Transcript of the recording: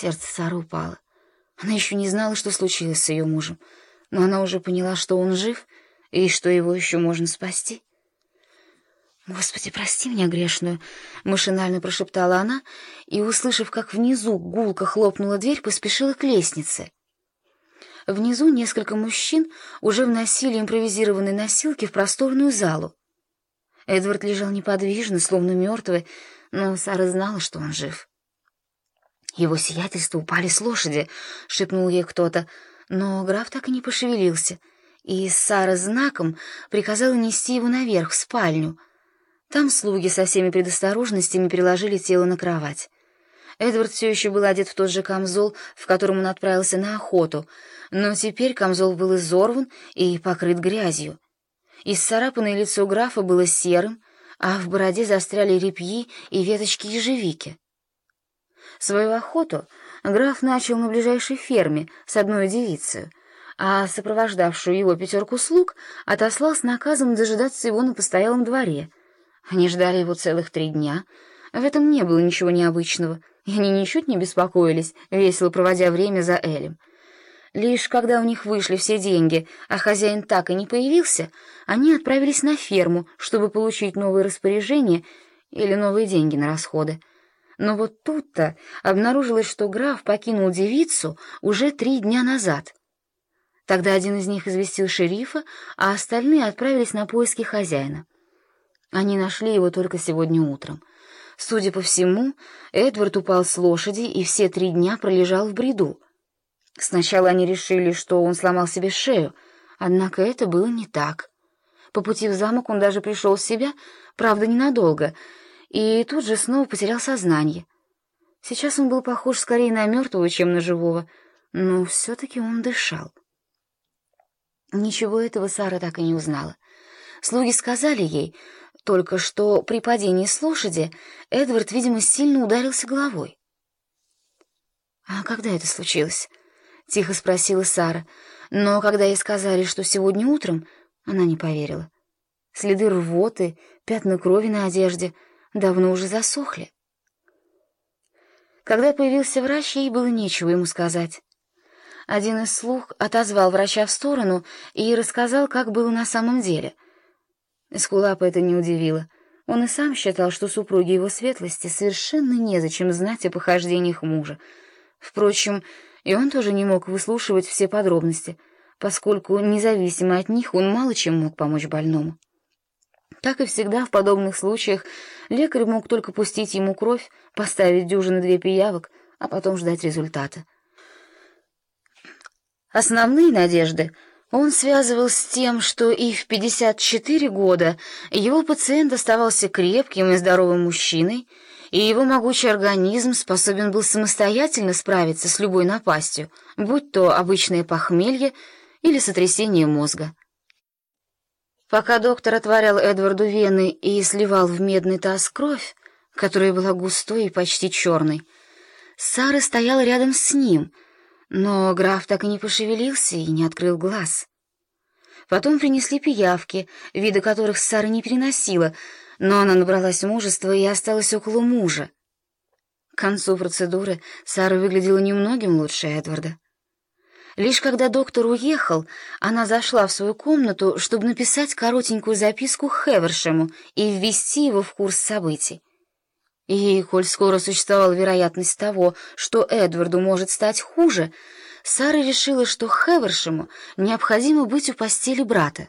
Сердце Сары упало. Она еще не знала, что случилось с ее мужем, но она уже поняла, что он жив и что его еще можно спасти. «Господи, прости меня грешную!» — машинально прошептала она и, услышав, как внизу гулко хлопнула дверь, поспешила к лестнице. Внизу несколько мужчин уже вносили импровизированные носилки в просторную залу. Эдвард лежал неподвижно, словно мертвый, но Сара знала, что он жив. «Его сиятельство упали с лошади», — шепнул ей кто-то, но граф так и не пошевелился, и Сара знаком приказала нести его наверх, в спальню. Там слуги со всеми предосторожностями переложили тело на кровать. Эдвард все еще был одет в тот же камзол, в котором он отправился на охоту, но теперь камзол был изорван и покрыт грязью. Исцарапанное лицо графа было серым, а в бороде застряли репьи и веточки ежевики. Свою охоту граф начал на ближайшей ферме с одной девицей, а сопровождавшую его пятерку слуг отослал с наказом дожидаться его на постоялом дворе. Они ждали его целых три дня. В этом не было ничего необычного — и они ничуть не беспокоились, весело проводя время за Элем. Лишь когда у них вышли все деньги, а хозяин так и не появился, они отправились на ферму, чтобы получить новые распоряжения или новые деньги на расходы. Но вот тут-то обнаружилось, что граф покинул девицу уже три дня назад. Тогда один из них известил шерифа, а остальные отправились на поиски хозяина. Они нашли его только сегодня утром. Судя по всему, Эдвард упал с лошади и все три дня пролежал в бреду. Сначала они решили, что он сломал себе шею, однако это было не так. По пути в замок он даже пришел в себя, правда, ненадолго, и тут же снова потерял сознание. Сейчас он был похож скорее на мертвого, чем на живого, но все-таки он дышал. Ничего этого Сара так и не узнала. Слуги сказали ей, только что при падении с лошади Эдвард, видимо, сильно ударился головой. «А когда это случилось?» — тихо спросила Сара, но когда ей сказали, что сегодня утром, она не поверила. Следы рвоты, пятна крови на одежде давно уже засохли. Когда появился врач, ей было нечего ему сказать. Один из слуг отозвал врача в сторону и рассказал, как было на самом деле — Эскулапа это не удивило. Он и сам считал, что супруге его светлости совершенно незачем знать о похождениях мужа. Впрочем, и он тоже не мог выслушивать все подробности, поскольку, независимо от них, он мало чем мог помочь больному. Как и всегда в подобных случаях, лекарь мог только пустить ему кровь, поставить дюжины две пиявок, а потом ждать результата. Основные надежды — он связывал с тем, что и в 54 года его пациент оставался крепким и здоровым мужчиной, и его могучий организм способен был самостоятельно справиться с любой напастью, будь то обычное похмелье или сотрясение мозга. Пока доктор отворял Эдварду вены и сливал в медный таз кровь, которая была густой и почти черной, Сара стояла рядом с ним — но граф так и не пошевелился и не открыл глаз. Потом принесли пиявки, вида которых Сара не переносила, но она набралась мужества и осталась около мужа. К концу процедуры Сара выглядела немногим лучше Эдварда. Лишь когда доктор уехал, она зашла в свою комнату, чтобы написать коротенькую записку Хевершему и ввести его в курс событий. И, коль скоро существовала вероятность того, что Эдварду может стать хуже, Сара решила, что Хевершему необходимо быть у постели брата.